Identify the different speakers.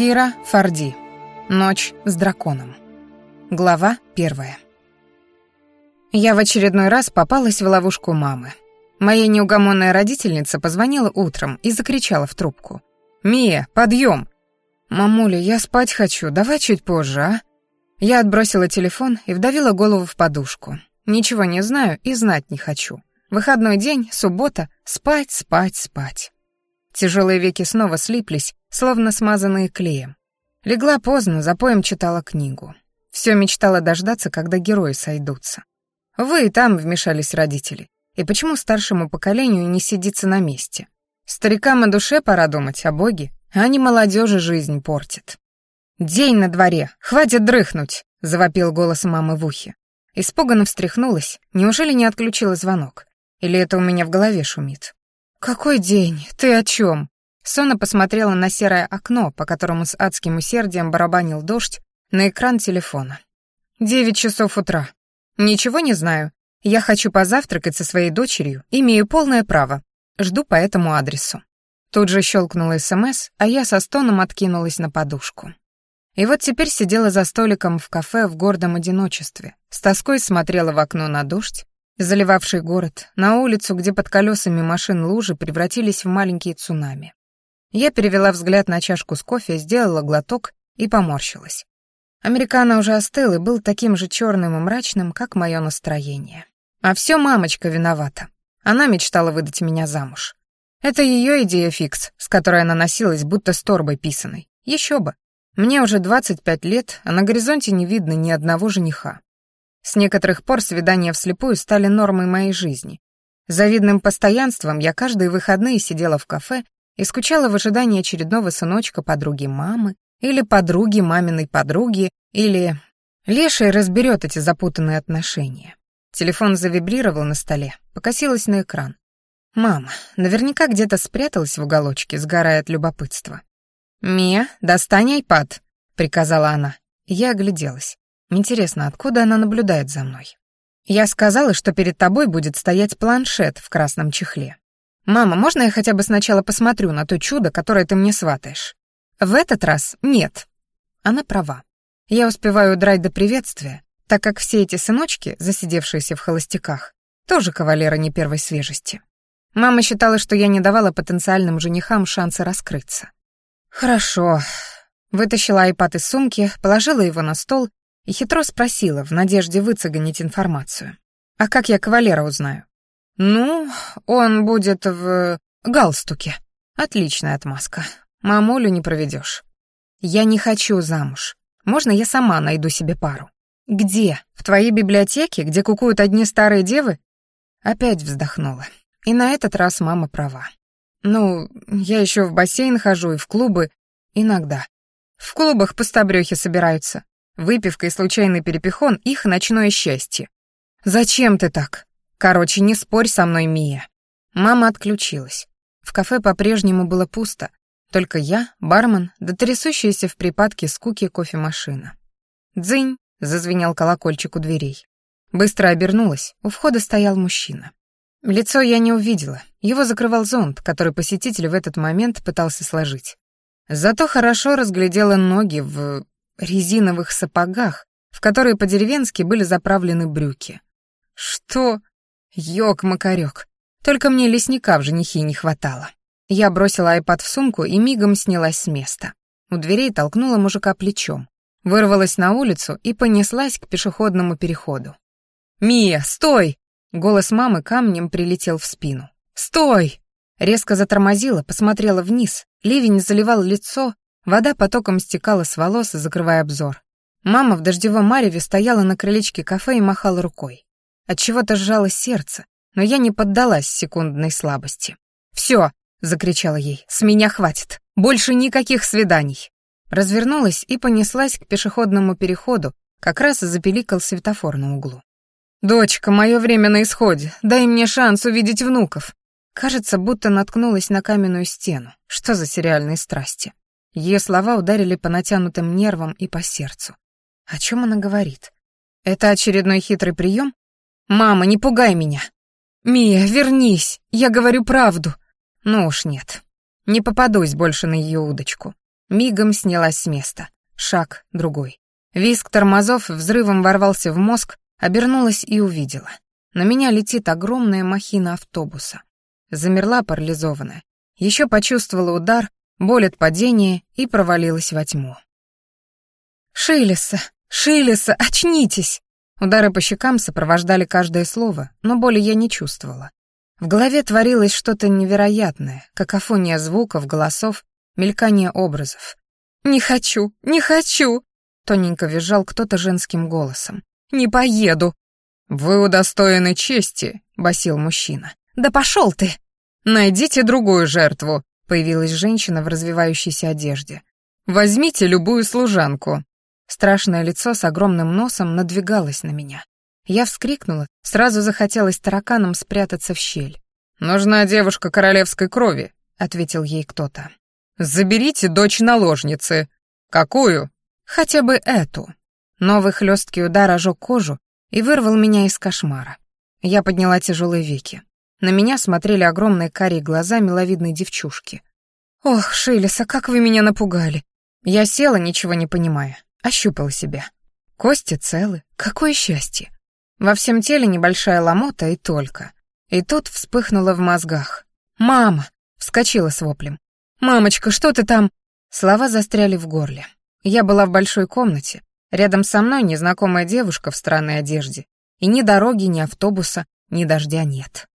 Speaker 1: Кира Форди. Ночь с драконом. Глава первая. Я в очередной раз попалась в ловушку мамы. Моя неугомонная родительница позвонила утром и закричала в трубку. «Мия, подъем!» «Мамуля, я спать хочу, давай чуть позже, а?» Я отбросила телефон и вдавила голову в подушку. Ничего не знаю и знать не хочу. Выходной день, суббота, спать, спать, спать. Тяжелые веки снова слиплись, словно смазанные клеем. Легла поздно, за поем читала книгу. Все мечтала дождаться, когда герои сойдутся. Вы и там вмешались родители. И почему старшему поколению не сидится на месте? Старикам о душе пора думать, о Боге, а не молодежи жизнь портит. «День на дворе, хватит дрыхнуть!» — завопил голос мамы в ухе. Испуганно встряхнулась, неужели не отключила звонок? Или это у меня в голове шумит? «Какой день? Ты о чем? Сона посмотрела на серое окно, по которому с адским усердием барабанил дождь, на экран телефона. «Девять часов утра. Ничего не знаю. Я хочу позавтракать со своей дочерью, имею полное право. Жду по этому адресу». Тут же щелкнула СМС, а я со стоном откинулась на подушку. И вот теперь сидела за столиком в кафе в гордом одиночестве, с тоской смотрела в окно на дождь, заливавший город, на улицу, где под колесами машин лужи превратились в маленькие цунами. Я перевела взгляд на чашку с кофе, сделала глоток и поморщилась. Американо уже остыл и был таким же черным и мрачным, как мое настроение. А все мамочка виновата. Она мечтала выдать меня замуж. Это ее идея фикс, с которой она носилась, будто с торбой писаной. Еще бы. Мне уже 25 лет, а на горизонте не видно ни одного жениха. С некоторых пор свидания вслепую стали нормой моей жизни. Завидным постоянством я каждые выходные сидела в кафе и скучала в ожидании очередного сыночка подруги мамы или подруги маминой подруги, или... Леший разберет эти запутанные отношения. Телефон завибрировал на столе, покосилась на экран. Мама наверняка где-то спряталась в уголочке, сгорая от любопытства. «Мия, достань айпад», — приказала она. Я огляделась. Интересно, откуда она наблюдает за мной? Я сказала, что перед тобой будет стоять планшет в красном чехле. «Мама, можно я хотя бы сначала посмотрю на то чудо, которое ты мне сватаешь?» «В этот раз нет». Она права. Я успеваю удрать до приветствия, так как все эти сыночки, засидевшиеся в холостяках, тоже кавалеры не первой свежести. Мама считала, что я не давала потенциальным женихам шанса раскрыться. «Хорошо». Вытащила айпад из сумки, положила его на стол и хитро спросила, в надежде выцегонить информацию. «А как я кавалера узнаю?» «Ну, он будет в галстуке. Отличная отмазка. Мамулю не проведешь. Я не хочу замуж. Можно я сама найду себе пару? Где? В твоей библиотеке, где кукуют одни старые девы? Опять вздохнула. И на этот раз мама права. Ну, я еще в бассейн хожу и в клубы. Иногда. В клубах пустобрёхи собираются. Выпивка и случайный перепихон — их ночное счастье. Зачем ты так? Короче, не спорь со мной, Мия. Мама отключилась. В кафе по-прежнему было пусто. Только я, бармен, да трясущаяся в припадке скуки кофемашина. «Дзынь!» — зазвенел колокольчик у дверей. Быстро обернулась, у входа стоял мужчина. Лицо я не увидела, его закрывал зонт, который посетитель в этот момент пытался сложить. Зато хорошо разглядела ноги в резиновых сапогах, в которые по-деревенски были заправлены брюки. «Что?» Ёк-макарёк. Только мне лесника в женихи не хватало. Я бросила айпад в сумку и мигом снялась с места. У дверей толкнула мужика плечом. Вырвалась на улицу и понеслась к пешеходному переходу. «Мия, стой!» Голос мамы камнем прилетел в спину. «Стой!» Резко затормозила, посмотрела вниз. Ливень заливал лицо, вода потоком стекала с волос, закрывая обзор. Мама в дождевом мареве стояла на крылечке кафе и махала рукой. От чего то сжалось сердце, но я не поддалась секундной слабости. «Все!» — закричала ей. «С меня хватит! Больше никаких свиданий!» Развернулась и понеслась к пешеходному переходу, как раз запеликал светофор на углу. «Дочка, мое время на исходе. Дай мне шанс увидеть внуков». Кажется, будто наткнулась на каменную стену. Что за сериальные страсти? Ее слова ударили по натянутым нервам и по сердцу. О чем она говорит? Это очередной хитрый прием? «Мама, не пугай меня!» «Мия, вернись! Я говорю правду!» «Ну уж нет. Не попадусь больше на ее удочку. Мигом снялась с места. Шаг, другой. Виск тормозов взрывом ворвался в мозг, обернулась и увидела. На меня летит огромная махина автобуса. Замерла парализованная. Еще почувствовала удар, боль от падения и провалилась во тьму. «Шилеса! Шилеса! Очнитесь!» Удары по щекам сопровождали каждое слово, но боли я не чувствовала. В голове творилось что-то невероятное, какофония звуков, голосов, мелькание образов. «Не хочу, не хочу!» — тоненько визжал кто-то женским голосом. «Не поеду!» «Вы удостоены чести», — басил мужчина. «Да пошел ты!» «Найдите другую жертву», — появилась женщина в развивающейся одежде. «Возьмите любую служанку». Страшное лицо с огромным носом надвигалось на меня. Я вскрикнула, сразу захотелось тараканом спрятаться в щель. «Нужна девушка королевской крови», — ответил ей кто-то. «Заберите дочь наложницы». «Какую?» «Хотя бы эту». Новый хлесткий удар ожег кожу и вырвал меня из кошмара. Я подняла тяжелые веки. На меня смотрели огромные карие глаза миловидной девчушки. «Ох, Шилеса, как вы меня напугали!» Я села, ничего не понимая. Ощупала себя. Кости целы. Какое счастье. Во всем теле небольшая ломота и только. И тут вспыхнуло в мозгах. «Мама!» — вскочила с воплем. «Мамочка, что ты там?» Слова застряли в горле. Я была в большой комнате. Рядом со мной незнакомая девушка в странной одежде. И ни дороги, ни автобуса, ни дождя нет.